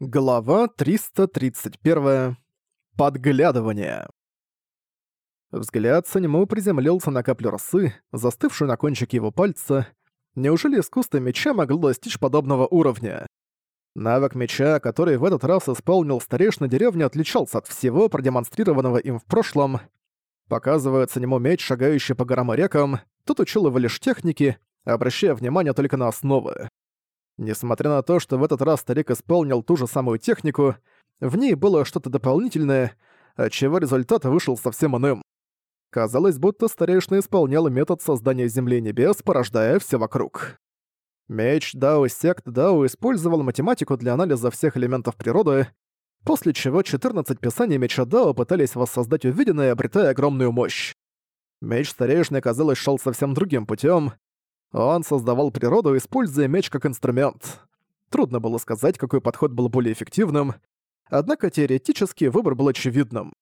Глава 331. Подглядывание. Взгляд Санему приземлился на каплю росы, застывшую на кончике его пальца. Неужели искусство меча могло достичь подобного уровня? Навык меча, который в этот раз исполнил старейшина деревни, отличался от всего, продемонстрированного им в прошлом. Показывает Санему меч, шагающий по горам и рекам, тут учил его лишь техники, обращая внимание только на основы. Несмотря на то, что в этот раз старик исполнил ту же самую технику, в ней было что-то дополнительное, отчего результат вышел совсем иным. Казалось, будто старейшина исполнял метод создания Земли и Небес, порождая все вокруг. Меч Дао Сект Дао использовал математику для анализа всех элементов природы, после чего 14 писаний меча Дао пытались воссоздать увиденное, обретая огромную мощь. Меч старейшины, казалось, шел совсем другим путем. Он создавал природу, используя меч как инструмент. Трудно было сказать, какой подход был более эффективным, однако теоретически выбор был очевидным.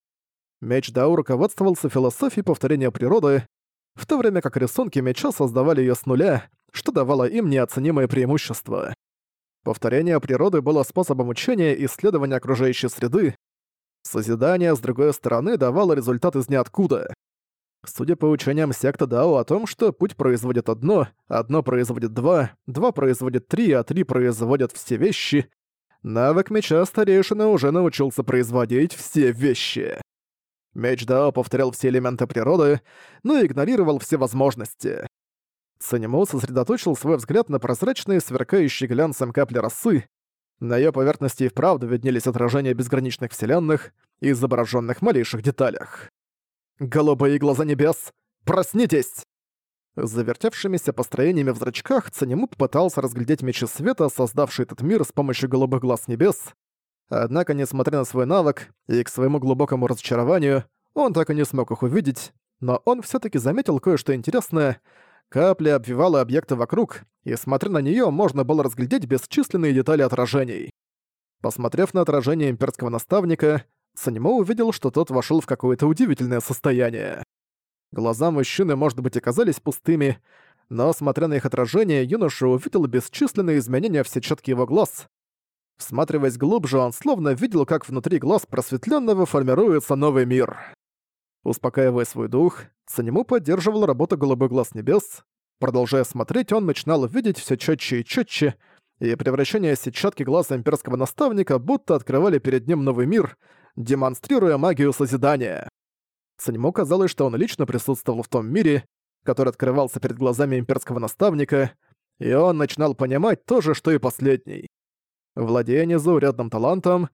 Меч Дау руководствовался философией повторения природы, в то время как рисунки меча создавали ее с нуля, что давало им неоценимое преимущество. Повторение природы было способом учения и исследования окружающей среды. Созидание, с другой стороны, давало результат из ниоткуда. Судя по учениям секты Дао о том, что путь производит одно, одно производит два, два производит три, а три производят все вещи, навык меча старейшина уже научился производить все вещи. Меч Дао повторял все элементы природы, но игнорировал все возможности. Санему сосредоточил свой взгляд на прозрачные, сверкающие глянцем капли росы. На ее поверхности и вправду виднелись отражения безграничных вселенных, изображенных в малейших деталях. Голубые глаза небес! Проснитесь!» Завертевшимися построениями в зрачках Цанему попытался разглядеть мечи света, создавший этот мир с помощью голубых глаз небес. Однако, несмотря на свой навык и к своему глубокому разочарованию, он так и не смог их увидеть, но он все таки заметил кое-что интересное. Капля обвивала объекты вокруг, и, смотря на нее, можно было разглядеть бесчисленные детали отражений. Посмотрев на отражение имперского наставника, Санимо увидел, что тот вошел в какое-то удивительное состояние. Глаза мужчины, может быть, оказались пустыми, но, смотря на их отражение, юноша увидел бесчисленные изменения в сетчатке его глаз. Всматриваясь глубже, он словно видел, как внутри глаз просветленного формируется новый мир. Успокаивая свой дух, Санему поддерживал работу голубых глаз небес. Продолжая смотреть, он начинал видеть все четче и четче, и превращение сетчатки глаза имперского наставника будто открывали перед ним новый мир — демонстрируя магию созидания. Санему казалось, что он лично присутствовал в том мире, который открывался перед глазами имперского наставника, и он начинал понимать то же, что и последний. Владея незаурядным талантом,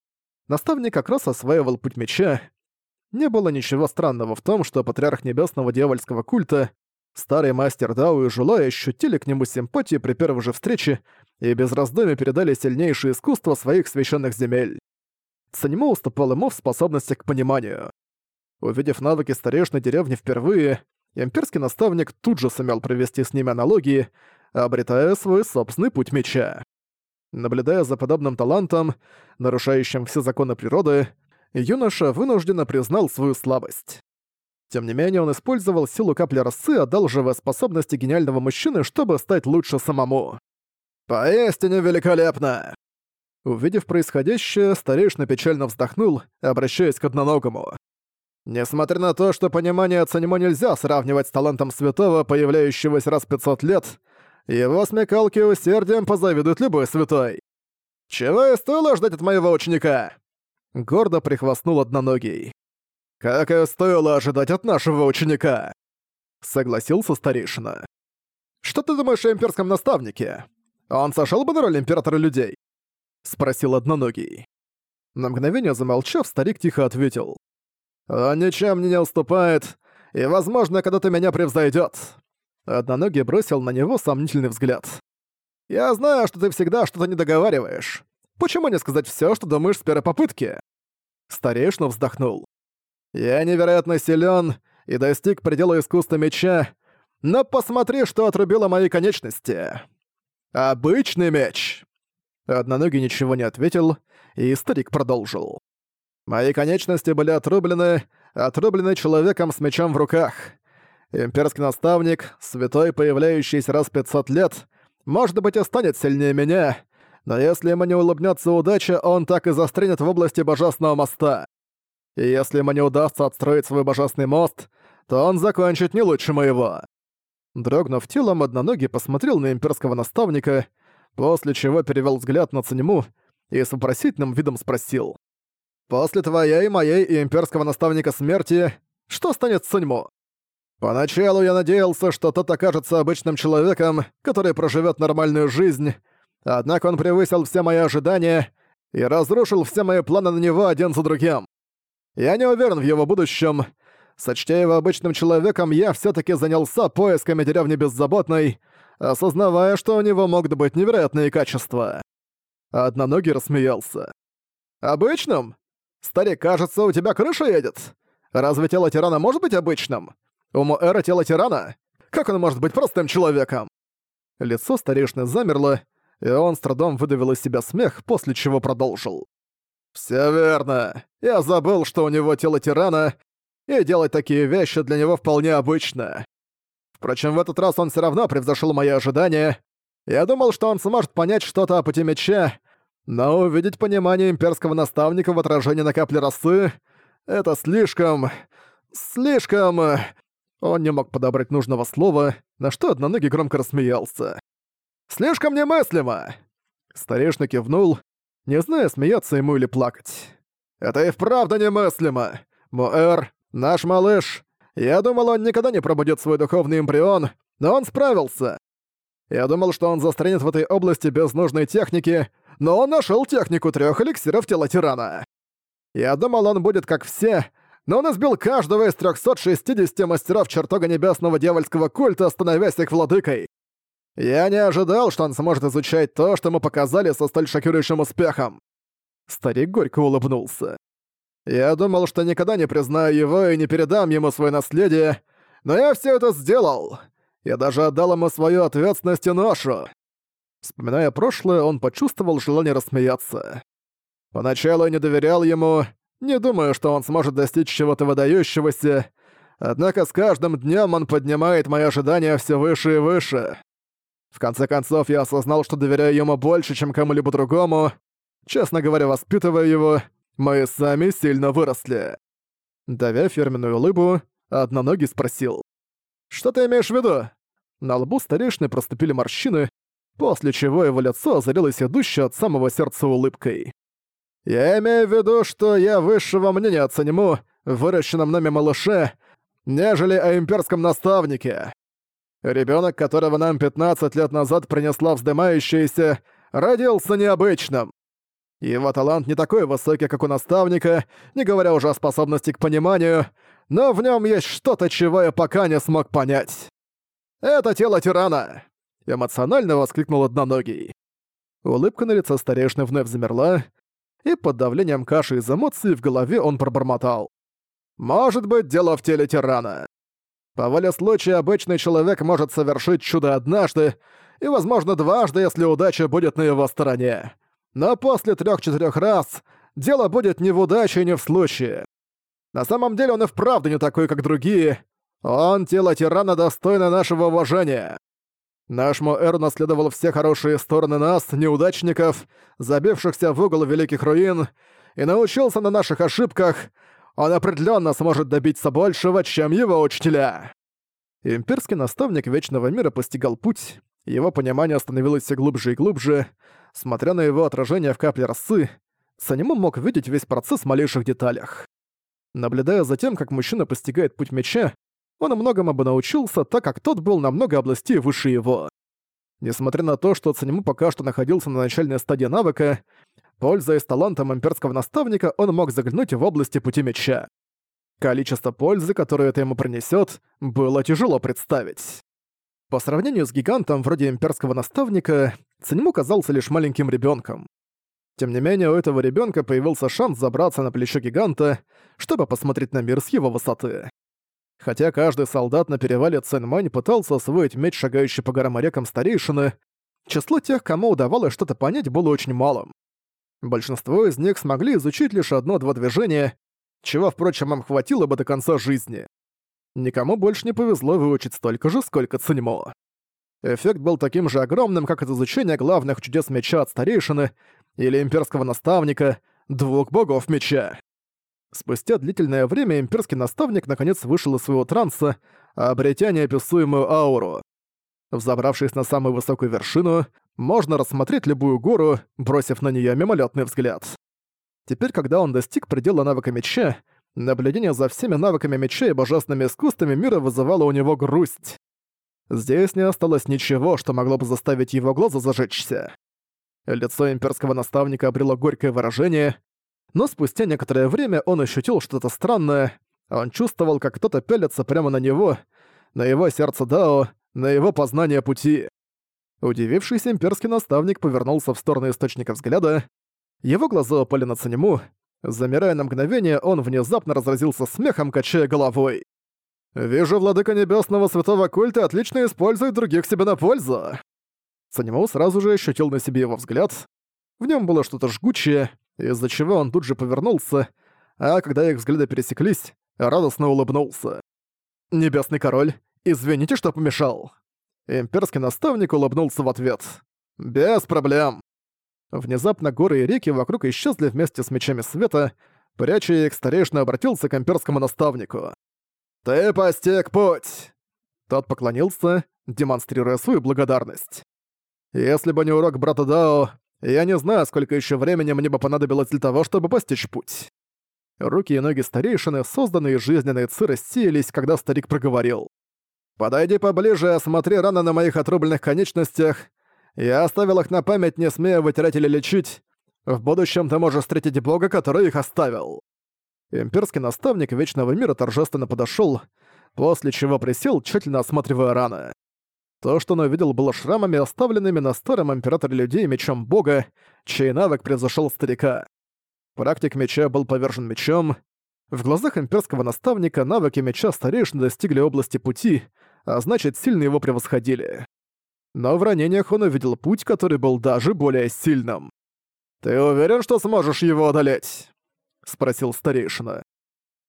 наставник как раз осваивал путь меча. Не было ничего странного в том, что патриарх небесного дьявольского культа, старый мастер Дау и Жулай ощутили к нему симпатию при первой же встрече и без раздумий передали сильнейшее искусство своих священных земель. Санимо уступал ему в способностях к пониманию. Увидев навыки старейшины деревни впервые, имперский наставник тут же сумел провести с ними аналогии, обретая свой собственный путь меча. Наблюдая за подобным талантом, нарушающим все законы природы, юноша вынужденно признал свою слабость. Тем не менее, он использовал силу капли росы, одалживая способности гениального мужчины, чтобы стать лучше самому. «Поистине великолепно!» Увидев происходящее, старейшина печально вздохнул, обращаясь к одноногому. Несмотря на то, что понимание оценимо нельзя сравнивать с талантом святого, появляющегося раз в 500 лет, его смекалки и усердием позавидует любой святой. «Чего и стоило ждать от моего ученика?» Гордо прихвастнул одноногий. «Как и стоило ожидать от нашего ученика!» Согласился старейшина. «Что ты думаешь о имперском наставнике? Он сошел бы на роль императора людей?» — спросил одноногий. На мгновение замолчав, старик тихо ответил. «Он ничем мне не уступает, и, возможно, когда-то меня превзойдёт». Одноногий бросил на него сомнительный взгляд. «Я знаю, что ты всегда что-то не договариваешь. Почему не сказать всё, что думаешь с первой попытки?» Старейшина вздохнул. «Я невероятно силён и достиг предела искусства меча, но посмотри, что отрубило мои конечности. Обычный меч!» Одноногий ничего не ответил, и старик продолжил. «Мои конечности были отрублены, отрублены человеком с мечом в руках. Имперский наставник, святой, появляющийся раз в 500 лет, может быть, и станет сильнее меня, Но если ему не улыбнется удача, он так и застрянет в области Божественного моста. И если ему не удастся отстроить свой Божественный мост, то он закончит не лучше моего». Дрогнув телом, одноногий посмотрел на имперского наставника, после чего перевел взгляд на Цанему и с вопросительным видом спросил. «После твоей, моей и имперского наставника смерти, что станет с Цаньмо?» «Поначалу я надеялся, что тот окажется обычным человеком, который проживет нормальную жизнь, однако он превысил все мои ожидания и разрушил все мои планы на него один за другим. Я не уверен в его будущем, Сочтя его обычным человеком, я все таки занялся поисками деревни Беззаботной, осознавая, что у него могут быть невероятные качества. Одноногий рассмеялся. «Обычным? Старик, кажется, у тебя крыша едет. Разве тело тирана может быть обычным? У Муэра тело тирана? Как он может быть простым человеком?» Лицо старейшины замерло, и он с трудом выдавил из себя смех, после чего продолжил. «Всё верно. Я забыл, что у него тело тирана, и делать такие вещи для него вполне обычно. Впрочем, в этот раз он все равно превзошел мои ожидания. Я думал, что он сможет понять что-то о пути меча, но увидеть понимание имперского наставника в отражении на капле росы — это слишком... слишком... Он не мог подобрать нужного слова, на что одноногий громко рассмеялся. «Слишком немыслимо!» Старейшина кивнул, не зная, смеяться ему или плакать. «Это и вправду немыслимо! Муэр Наш малыш. Я думал, он никогда не пробудет свой духовный эмбрион, но он справился. Я думал, что он застрянет в этой области без нужной техники, но он нашел технику трех эликсиров тела тирана. Я думал, он будет как все, но он избил каждого из 360 мастеров чертога небесного дьявольского культа, становясь их владыкой. Я не ожидал, что он сможет изучать то, что мы показали со столь шокирующим успехом. Старик горько улыбнулся. Я думал, что никогда не признаю его и не передам ему свое наследие, но я все это сделал. Я даже отдал ему свою ответственность и ношу. Вспоминая прошлое, он почувствовал желание рассмеяться. Поначалу я не доверял ему, не думаю, что он сможет достичь чего-то выдающегося, однако с каждым днем он поднимает мои ожидания все выше и выше. В конце концов, я осознал, что доверяю ему больше, чем кому-либо другому, честно говоря, воспитывая его, мы сами сильно выросли». Давя фирменную улыбу, одноногий спросил. «Что ты имеешь в виду?» На лбу старейшины проступили морщины, после чего его лицо озарилось идущей от самого сердца улыбкой. «Я имею в виду, что я высшего мнения оцениму выращенном нами малыше, нежели о имперском наставнике. Ребенок, которого нам 15 лет назад принесла вздымающаяся, родился необычным. Его талант не такой высокий, как у наставника, не говоря уже о способности к пониманию, но в нем есть что-то, чего я пока не смог понять. «Это тело тирана!» — эмоционально воскликнул одноногий. Улыбка на лице старейшины вновь замерла, и под давлением каши из эмоций в голове он пробормотал. «Может быть, дело в теле тирана. По воле случая обычный человек может совершить чудо однажды, и, возможно, дважды, если удача будет на его стороне. Но после трех-четырех раз дело будет не в удаче и не в случае. На самом деле он и вправду не такой, как другие. Он тело тирана достойно нашего уважения. Наш Моэр наследовал все хорошие стороны нас, неудачников, забившихся в угол великих руин, и научился на наших ошибках. Он определенно сможет добиться большего, чем его учителя. Имперский наставник Вечного Мира постигал путь, его понимание становилось все глубже и глубже, Смотря на его отражение в капле росы, Санему мог видеть весь процесс в малейших деталях. Наблюдая за тем, как мужчина постигает путь меча, он многому бы научился, так как тот был намного областей выше его. Несмотря на то, что Цанему пока что находился на начальной стадии навыка, пользуясь талантом имперского наставника, он мог заглянуть в области пути меча. Количество пользы, которое это ему принесет, было тяжело представить. По сравнению с гигантом вроде имперского наставника, Циньму казался лишь маленьким ребенком. Тем не менее, у этого ребенка появился шанс забраться на плечо гиганта, чтобы посмотреть на мир с его высоты. Хотя каждый солдат на перевале Цэньмань пытался освоить меч, шагающий по горам и рекам старейшины, число тех, кому удавалось что-то понять, было очень малым. Большинство из них смогли изучить лишь одно-два движения, чего, впрочем, им хватило бы до конца жизни. Никому больше не повезло выучить столько же, сколько Циньмо. Эффект был таким же огромным, как от изучения главных чудес меча от старейшины или имперского наставника, двух богов меча. Спустя длительное время имперский наставник наконец вышел из своего транса, обретя неописуемую ауру. Взобравшись на самую высокую вершину, можно рассмотреть любую гору, бросив на нее мимолетный взгляд. Теперь, когда он достиг предела навыка меча, наблюдение за всеми навыками меча и божественными искусствами мира вызывало у него грусть. Здесь не осталось ничего, что могло бы заставить его глаза зажечься. Лицо имперского наставника обрело горькое выражение, но спустя некоторое время он ощутил что-то странное. Он чувствовал, как кто-то пялится прямо на него, на его сердце Дао, на его познание пути. Удивившийся имперский наставник повернулся в сторону источника взгляда. Его глаза упали на Цанему. Замирая на мгновение, он внезапно разразился смехом, качая головой. «Вижу, владыка небесного святого культа отлично использует других себе на пользу!» Цанему сразу же ощутил на себе его взгляд. В нем было что-то жгучее, из-за чего он тут же повернулся, а когда их взгляды пересеклись, радостно улыбнулся. «Небесный король, извините, что помешал». Имперский наставник улыбнулся в ответ. «Без проблем». Внезапно горы и реки вокруг исчезли вместе с мечами света, пряча их, старейшина обратился к имперскому наставнику. «Ты постиг путь!» Тот поклонился, демонстрируя свою благодарность. «Если бы не урок брата Дао, я не знаю, сколько еще времени мне бы понадобилось для того, чтобы постичь путь. Руки и ноги старейшины, созданные жизненные ци, рассеялись, когда старик проговорил. «Подойди поближе и осмотри раны на моих отрубленных конечностях. Я оставил их на память, не смея вытирать или лечить. В будущем ты можешь встретить бога, который их оставил». Имперский наставник Вечного Мира торжественно подошёл, после чего присел, тщательно осматривая раны. То, что он увидел, было шрамами, оставленными на старом императоре людей мечом бога, чей навык превзошел старика. Практик меча был повержен мечом. В глазах имперского наставника навыки меча старейшин достигли области пути, а значит, сильно его превосходили. Но в ранениях он увидел путь, который был даже более сильным. «Ты уверен, что сможешь его одолеть?» — спросил старейшина.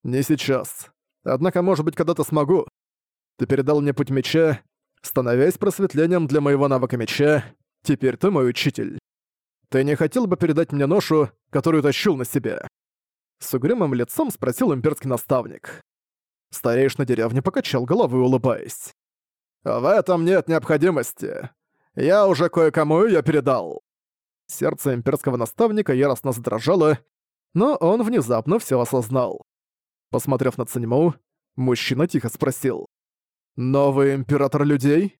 «Не сейчас. Однако, может быть, когда-то смогу. Ты передал мне путь меча, становясь просветлением для моего навыка меча, теперь ты мой учитель. Ты не хотел бы передать мне ношу, которую тащил на себе?» С угрюмым лицом спросил имперский наставник. Старейшина деревни покачал головой, улыбаясь. «В этом нет необходимости. Я уже кое-кому её передал». Сердце имперского наставника яростно задрожало, но он внезапно всё осознал. Посмотрев на Циньму, мужчина тихо спросил. «Новый император людей?»